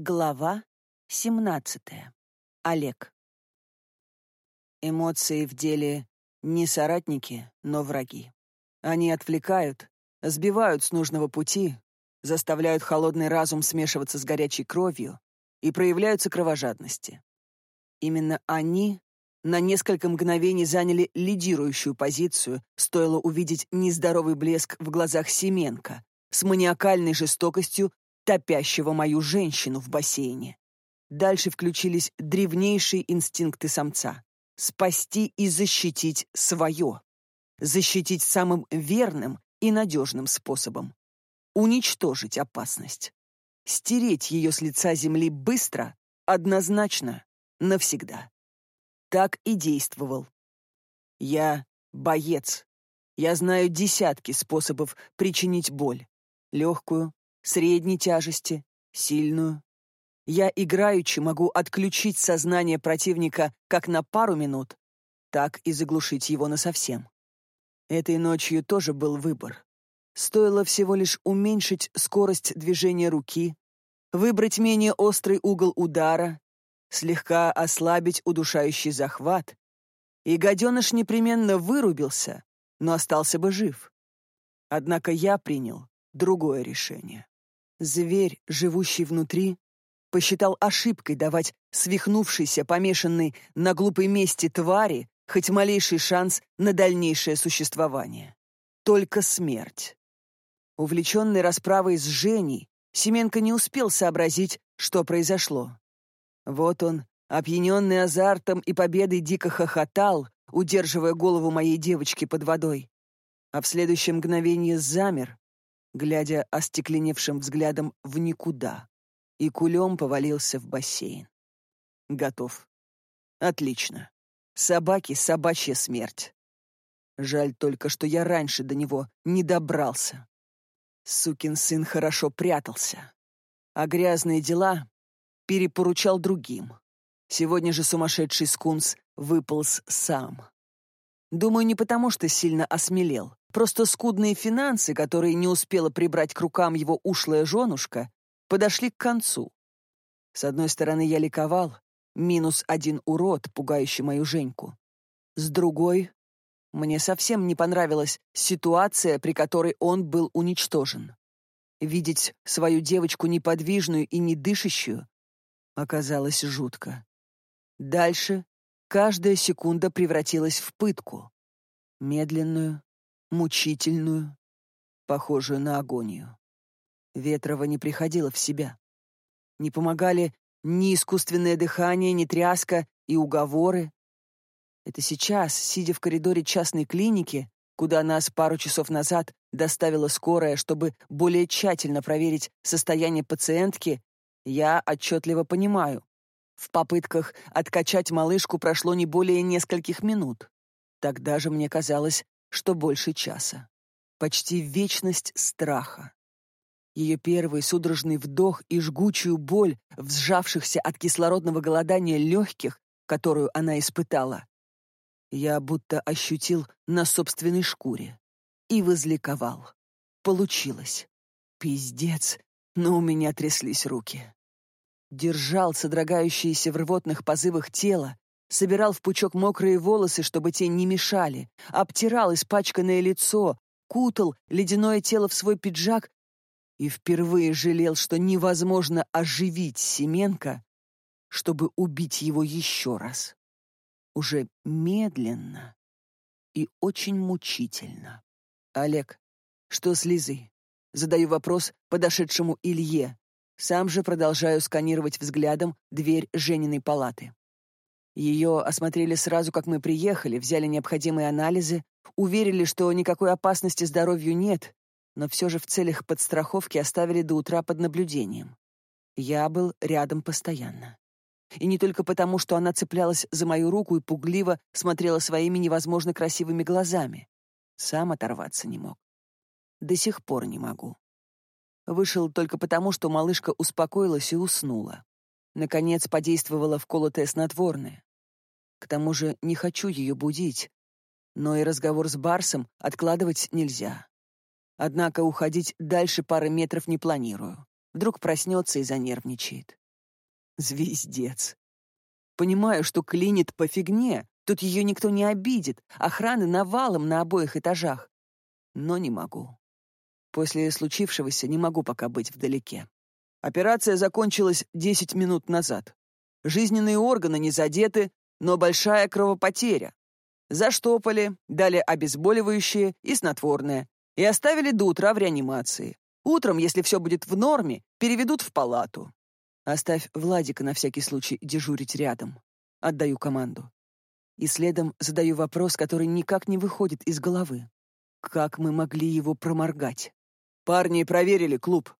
Глава 17. Олег. Эмоции в деле не соратники, но враги. Они отвлекают, сбивают с нужного пути, заставляют холодный разум смешиваться с горячей кровью и проявляются кровожадности. Именно они на несколько мгновений заняли лидирующую позицию, стоило увидеть нездоровый блеск в глазах Семенко с маниакальной жестокостью топящего мою женщину в бассейне. Дальше включились древнейшие инстинкты самца — спасти и защитить свое. Защитить самым верным и надежным способом. Уничтожить опасность. Стереть ее с лица земли быстро, однозначно, навсегда. Так и действовал. Я боец. Я знаю десятки способов причинить боль. Легкую, средней тяжести, сильную. Я играючи могу отключить сознание противника как на пару минут, так и заглушить его насовсем. Этой ночью тоже был выбор. Стоило всего лишь уменьшить скорость движения руки, выбрать менее острый угол удара, слегка ослабить удушающий захват, и гаденыш непременно вырубился, но остался бы жив. Однако я принял другое решение. Зверь, живущий внутри, посчитал ошибкой давать свихнувшейся, помешанной на глупой мести твари хоть малейший шанс на дальнейшее существование. Только смерть. Увлеченный расправой с Женей, Семенко не успел сообразить, что произошло. Вот он, опьяненный азартом и победой, дико хохотал, удерживая голову моей девочки под водой. А в следующее мгновение замер, глядя остекленевшим взглядом в никуда, и кулем повалился в бассейн. Готов. Отлично. Собаки — собачья смерть. Жаль только, что я раньше до него не добрался. Сукин сын хорошо прятался, а грязные дела перепоручал другим. Сегодня же сумасшедший скунс выполз сам. Думаю, не потому, что сильно осмелел. Просто скудные финансы, которые не успела прибрать к рукам его ушлая женушка, подошли к концу. С одной стороны, я ликовал, минус один урод, пугающий мою Женьку. С другой, мне совсем не понравилась ситуация, при которой он был уничтожен. Видеть свою девочку неподвижную и не дышащую оказалось жутко. Дальше каждая секунда превратилась в пытку. Медленную, мучительную, похожую на агонию. Ветрова не приходила в себя. Не помогали ни искусственное дыхание, ни тряска и уговоры. Это сейчас, сидя в коридоре частной клиники, куда нас пару часов назад доставила скорая, чтобы более тщательно проверить состояние пациентки, я отчетливо понимаю. В попытках откачать малышку прошло не более нескольких минут. Тогда же мне казалось, что больше часа. Почти вечность страха. Ее первый судорожный вдох и жгучую боль в сжавшихся от кислородного голодания легких, которую она испытала, я будто ощутил на собственной шкуре и возликовал. Получилось. Пиздец, но у меня тряслись руки. Держал содрогающиеся в рвотных позывах тело, собирал в пучок мокрые волосы, чтобы те не мешали, обтирал испачканное лицо, кутал ледяное тело в свой пиджак и впервые жалел, что невозможно оживить Семенко, чтобы убить его еще раз. Уже медленно и очень мучительно. «Олег, что с Лизой?» Задаю вопрос подошедшему Илье. Сам же продолжаю сканировать взглядом дверь Жениной палаты. Ее осмотрели сразу, как мы приехали, взяли необходимые анализы, уверили, что никакой опасности здоровью нет, но все же в целях подстраховки оставили до утра под наблюдением. Я был рядом постоянно. И не только потому, что она цеплялась за мою руку и пугливо смотрела своими невозможно красивыми глазами. Сам оторваться не мог. До сих пор не могу. Вышел только потому, что малышка успокоилась и уснула. Наконец подействовало вколотое снотворное. К тому же не хочу ее будить, но и разговор с Барсом откладывать нельзя. Однако уходить дальше пары метров не планирую. Вдруг проснется и занервничает. Звездец. Понимаю, что клинит по фигне, тут ее никто не обидит, охраны навалом на обоих этажах. Но не могу. После случившегося не могу пока быть вдалеке. Операция закончилась 10 минут назад. Жизненные органы не задеты, но большая кровопотеря. Заштопали, дали обезболивающее и снотворное и оставили до утра в реанимации. Утром, если все будет в норме, переведут в палату. Оставь Владика на всякий случай дежурить рядом. Отдаю команду. И следом задаю вопрос, который никак не выходит из головы. Как мы могли его проморгать? Парни проверили клуб.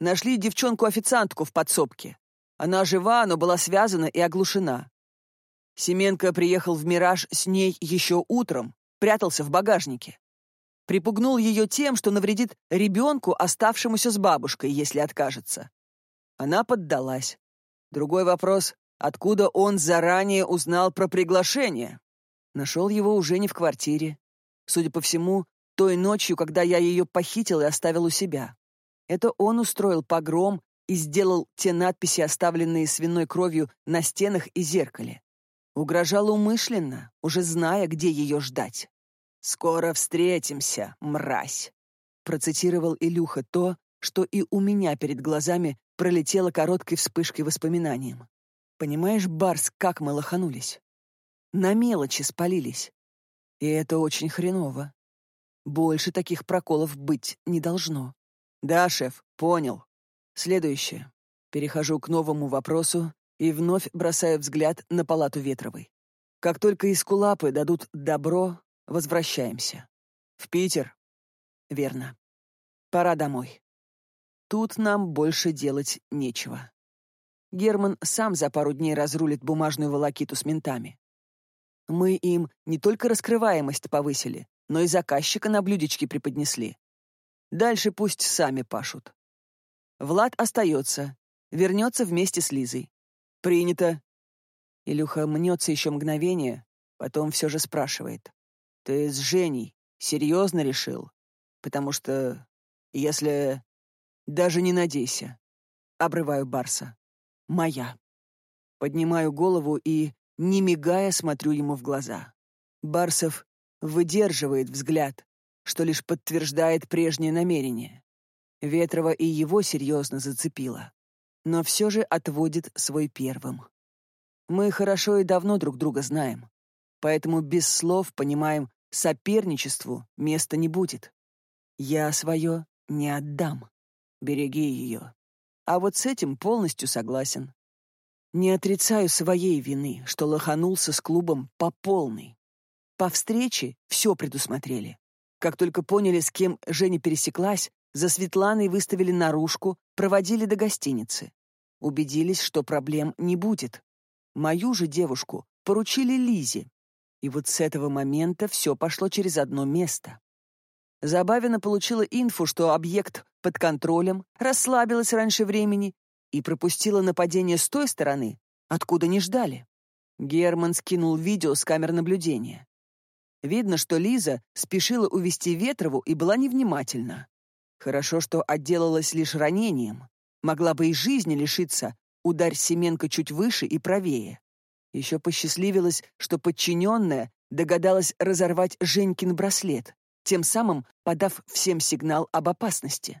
Нашли девчонку-официантку в подсобке. Она жива, но была связана и оглушена. Семенко приехал в «Мираж» с ней еще утром, прятался в багажнике. Припугнул ее тем, что навредит ребенку, оставшемуся с бабушкой, если откажется. Она поддалась. Другой вопрос — откуда он заранее узнал про приглашение? Нашел его уже не в квартире. Судя по всему, той ночью, когда я ее похитил и оставил у себя. Это он устроил погром и сделал те надписи, оставленные свиной кровью на стенах и зеркале. Угрожал умышленно, уже зная, где ее ждать. «Скоро встретимся, мразь!» Процитировал Илюха то, что и у меня перед глазами пролетело короткой вспышкой воспоминанием. Понимаешь, Барс, как мы лоханулись? На мелочи спалились. И это очень хреново. Больше таких проколов быть не должно. Да, шеф, понял. Следующее. Перехожу к новому вопросу и вновь бросаю взгляд на палату Ветровой. Как только искулапы дадут добро, возвращаемся. В Питер? Верно. Пора домой. Тут нам больше делать нечего. Герман сам за пару дней разрулит бумажную волокиту с ментами. Мы им не только раскрываемость повысили, но и заказчика на блюдечке преподнесли. Дальше пусть сами пашут. Влад остается, вернется вместе с Лизой. Принято. Илюха мнется еще мгновение, потом все же спрашивает. Ты с Женей серьезно решил? Потому что если... Даже не надейся. Обрываю Барса. Моя. Поднимаю голову и, не мигая, смотрю ему в глаза. Барсов выдерживает взгляд, что лишь подтверждает прежнее намерение. Ветрова и его серьезно зацепило, но все же отводит свой первым. Мы хорошо и давно друг друга знаем, поэтому без слов понимаем, соперничеству места не будет. Я свое не отдам. Береги ее. А вот с этим полностью согласен. Не отрицаю своей вины, что лоханулся с клубом по полной. По встрече все предусмотрели. Как только поняли, с кем Женя пересеклась, за Светланой выставили наружку, проводили до гостиницы. Убедились, что проблем не будет. Мою же девушку поручили Лизе. И вот с этого момента все пошло через одно место. Забавина получила инфу, что объект под контролем, расслабилась раньше времени и пропустила нападение с той стороны, откуда не ждали. Герман скинул видео с камер наблюдения. Видно, что Лиза спешила увести Ветрову и была невнимательна. Хорошо, что отделалась лишь ранением. Могла бы и жизни лишиться, ударь Семенко чуть выше и правее. Еще посчастливилось, что подчиненная догадалась разорвать Женькин браслет тем самым подав всем сигнал об опасности.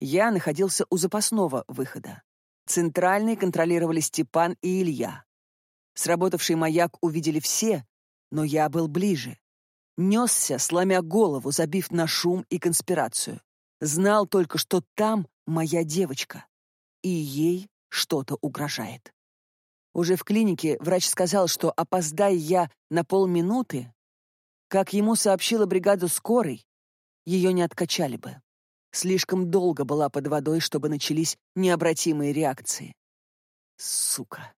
Я находился у запасного выхода. Центральный контролировали Степан и Илья. Сработавший маяк увидели все, но я был ближе. Несся, сломя голову, забив на шум и конспирацию. Знал только, что там моя девочка, и ей что-то угрожает. Уже в клинике врач сказал, что опоздай я на полминуты, как ему сообщила бригада скорой, ее не откачали бы. Слишком долго была под водой, чтобы начались необратимые реакции. Сука.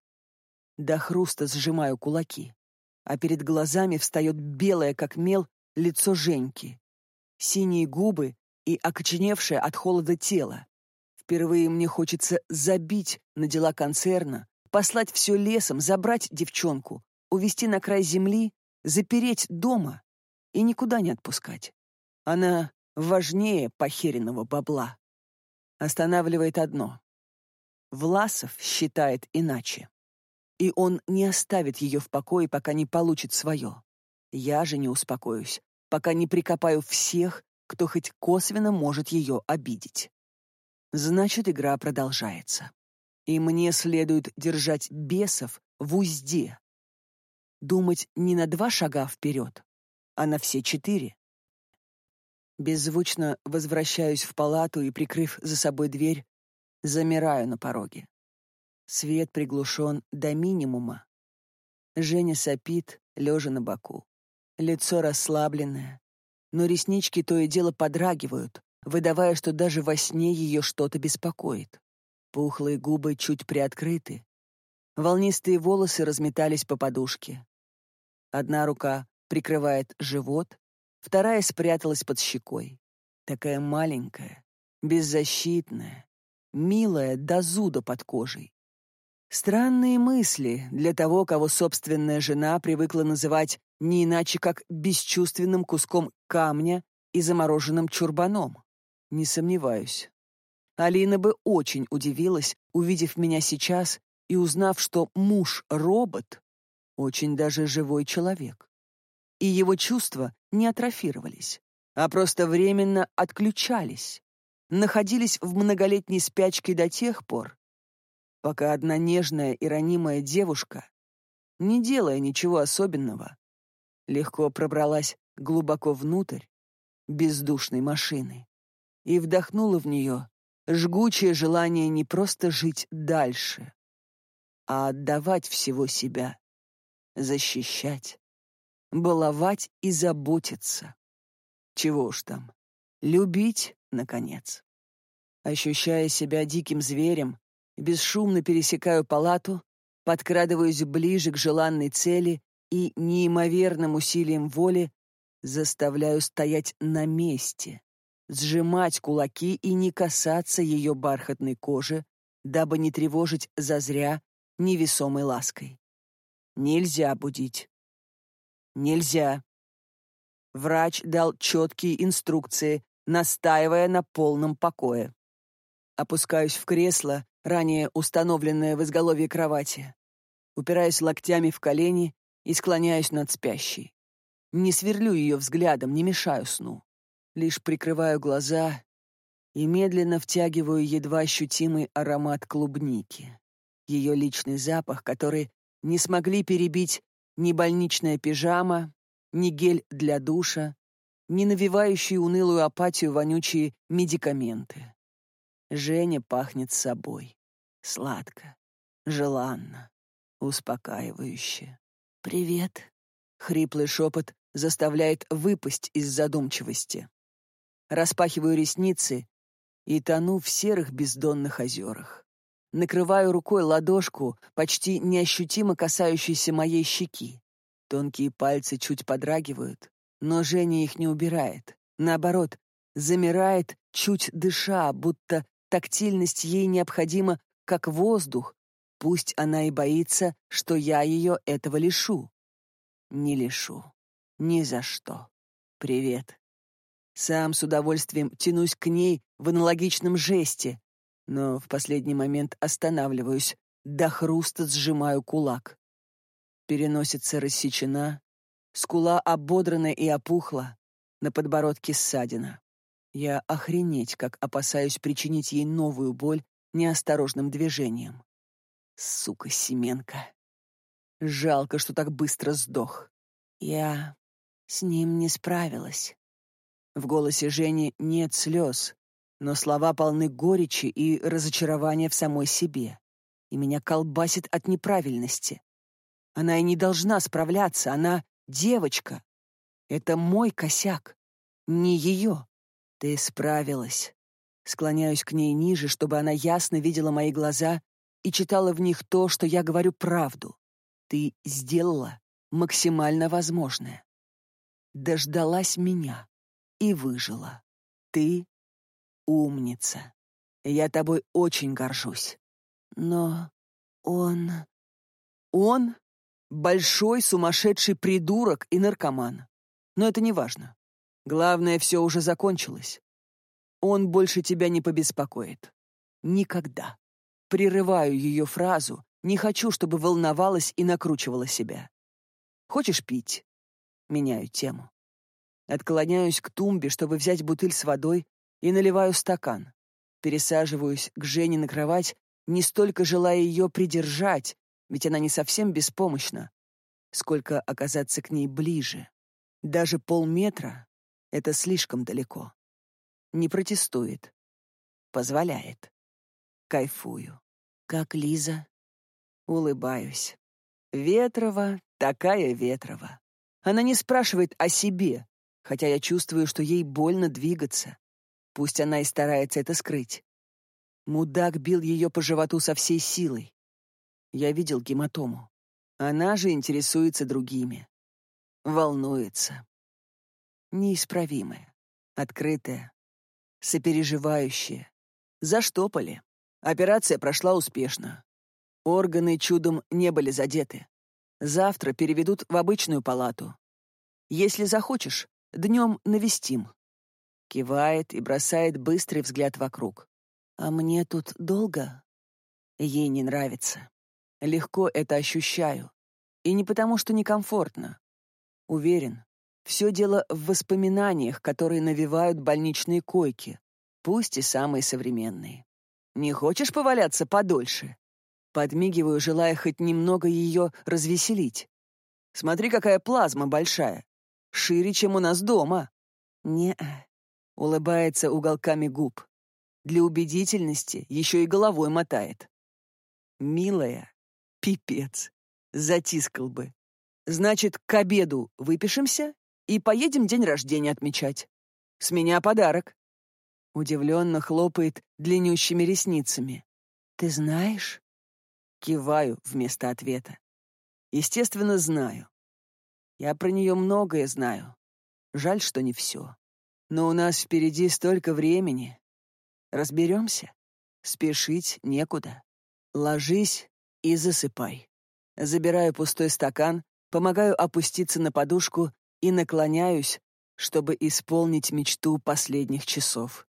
До хруста сжимаю кулаки, а перед глазами встает белое, как мел, лицо Женьки. Синие губы и окоченевшее от холода тело. Впервые мне хочется забить на дела концерна, послать все лесом, забрать девчонку, увести на край земли запереть дома и никуда не отпускать. Она важнее похеренного бабла. Останавливает одно. Власов считает иначе. И он не оставит ее в покое, пока не получит свое. Я же не успокоюсь, пока не прикопаю всех, кто хоть косвенно может ее обидеть. Значит, игра продолжается. И мне следует держать бесов в узде. Думать не на два шага вперед, а на все четыре. Беззвучно возвращаюсь в палату и, прикрыв за собой дверь, замираю на пороге. Свет приглушен до минимума. Женя сопит, лежа на боку. Лицо расслабленное, но реснички то и дело подрагивают, выдавая, что даже во сне ее что-то беспокоит. Пухлые губы чуть приоткрыты. Волнистые волосы разметались по подушке. Одна рука прикрывает живот, вторая спряталась под щекой. Такая маленькая, беззащитная, милая до зуда под кожей. Странные мысли для того, кого собственная жена привыкла называть не иначе как бесчувственным куском камня и замороженным чурбаном. Не сомневаюсь. Алина бы очень удивилась, увидев меня сейчас и узнав, что муж — робот, очень даже живой человек. И его чувства не атрофировались, а просто временно отключались, находились в многолетней спячке до тех пор, пока одна нежная и ранимая девушка, не делая ничего особенного, легко пробралась глубоко внутрь бездушной машины и вдохнула в нее жгучее желание не просто жить дальше, а отдавать всего себя, защищать, баловать и заботиться. Чего уж там, любить, наконец. Ощущая себя диким зверем, бесшумно пересекаю палату, подкрадываюсь ближе к желанной цели и неимоверным усилием воли заставляю стоять на месте, сжимать кулаки и не касаться ее бархатной кожи, дабы не тревожить зазря невесомой лаской. Нельзя будить. Нельзя. Врач дал четкие инструкции, настаивая на полном покое. Опускаюсь в кресло, ранее установленное в изголовье кровати. Упираюсь локтями в колени и склоняюсь над спящей. Не сверлю ее взглядом, не мешаю сну. Лишь прикрываю глаза и медленно втягиваю едва ощутимый аромат клубники. Ее личный запах, который не смогли перебить ни больничная пижама, ни гель для душа, ни навевающие унылую апатию вонючие медикаменты. Женя пахнет собой. Сладко, желанно, успокаивающе. «Привет», — хриплый шепот заставляет выпасть из задумчивости. Распахиваю ресницы и тону в серых бездонных озерах. Накрываю рукой ладошку, почти неощутимо касающейся моей щеки. Тонкие пальцы чуть подрагивают, но Женя их не убирает. Наоборот, замирает, чуть дыша, будто тактильность ей необходима, как воздух, пусть она и боится, что я ее этого лишу. Не лишу. Ни за что. Привет. Сам с удовольствием тянусь к ней в аналогичном жесте, но в последний момент останавливаюсь, до хруста сжимаю кулак. Переносица рассечена, скула ободрана и опухла, на подбородке ссадина. Я охренеть, как опасаюсь причинить ей новую боль неосторожным движением. Сука Семенка. Жалко, что так быстро сдох. Я с ним не справилась. В голосе Жени нет слез, но слова полны горечи и разочарования в самой себе. И меня колбасит от неправильности. Она и не должна справляться, она девочка. Это мой косяк, не ее. Ты справилась. Склоняюсь к ней ниже, чтобы она ясно видела мои глаза и читала в них то, что я говорю правду. Ты сделала максимально возможное дождалась меня и выжила. Ты умница. Я тобой очень горжусь. Но он... Он — большой сумасшедший придурок и наркоман. Но это не важно. Главное, все уже закончилось. Он больше тебя не побеспокоит. Никогда. Прерываю ее фразу, не хочу, чтобы волновалась и накручивала себя. «Хочешь пить?» Меняю тему. Отклоняюсь к тумбе, чтобы взять бутыль с водой, и наливаю стакан. Пересаживаюсь к Жене на кровать, не столько желая ее придержать, ведь она не совсем беспомощна, сколько оказаться к ней ближе. Даже полметра — это слишком далеко. Не протестует. Позволяет. Кайфую. Как Лиза. Улыбаюсь. Ветрова, такая Ветрова. Она не спрашивает о себе, хотя я чувствую, что ей больно двигаться. Пусть она и старается это скрыть. Мудак бил ее по животу со всей силой. Я видел гематому. Она же интересуется другими. Волнуется. Неисправимая, открытая, сопереживающая. Заштопали. Операция прошла успешно. Органы чудом не были задеты. Завтра переведут в обычную палату. Если захочешь, днем навестим. Кивает и бросает быстрый взгляд вокруг. А мне тут долго? Ей не нравится. Легко это ощущаю. И не потому, что некомфортно. Уверен, все дело в воспоминаниях, которые навевают больничные койки, пусть и самые современные. Не хочешь поваляться подольше? Подмигиваю, желая хоть немного ее развеселить. Смотри, какая плазма большая. Шире, чем у нас дома. Не-а. Улыбается уголками губ. Для убедительности еще и головой мотает. Милая, пипец. Затискал бы. Значит, к обеду выпишемся и поедем день рождения отмечать. С меня подарок. Удивленно хлопает длиннющими ресницами. Ты знаешь? Киваю вместо ответа. Естественно, знаю. Я про нее многое знаю. Жаль, что не все. Но у нас впереди столько времени. Разберемся. Спешить некуда. Ложись и засыпай. Забираю пустой стакан, помогаю опуститься на подушку и наклоняюсь, чтобы исполнить мечту последних часов.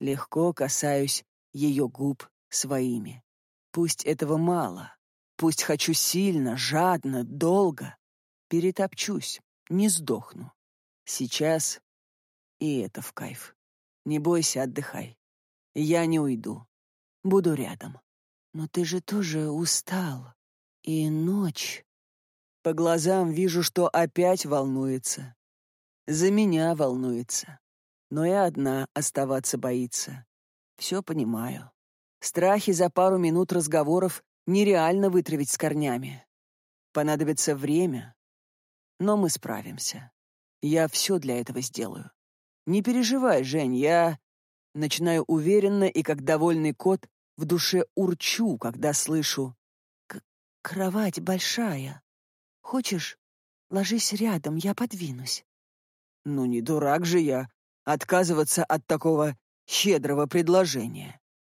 Легко касаюсь ее губ своими. Пусть этого мало, пусть хочу сильно, жадно, долго. Перетопчусь, не сдохну. Сейчас и это в кайф. Не бойся, отдыхай. Я не уйду. Буду рядом. Но ты же тоже устал. И ночь. По глазам вижу, что опять волнуется. За меня волнуется. Но и одна оставаться боится. Все понимаю. Страхи за пару минут разговоров нереально вытравить с корнями. Понадобится время, но мы справимся. Я все для этого сделаю. Не переживай, Жень, я... Начинаю уверенно и, как довольный кот, в душе урчу, когда слышу. К «Кровать большая. Хочешь, ложись рядом, я подвинусь». Ну, не дурак же я отказываться от такого щедрого предложения.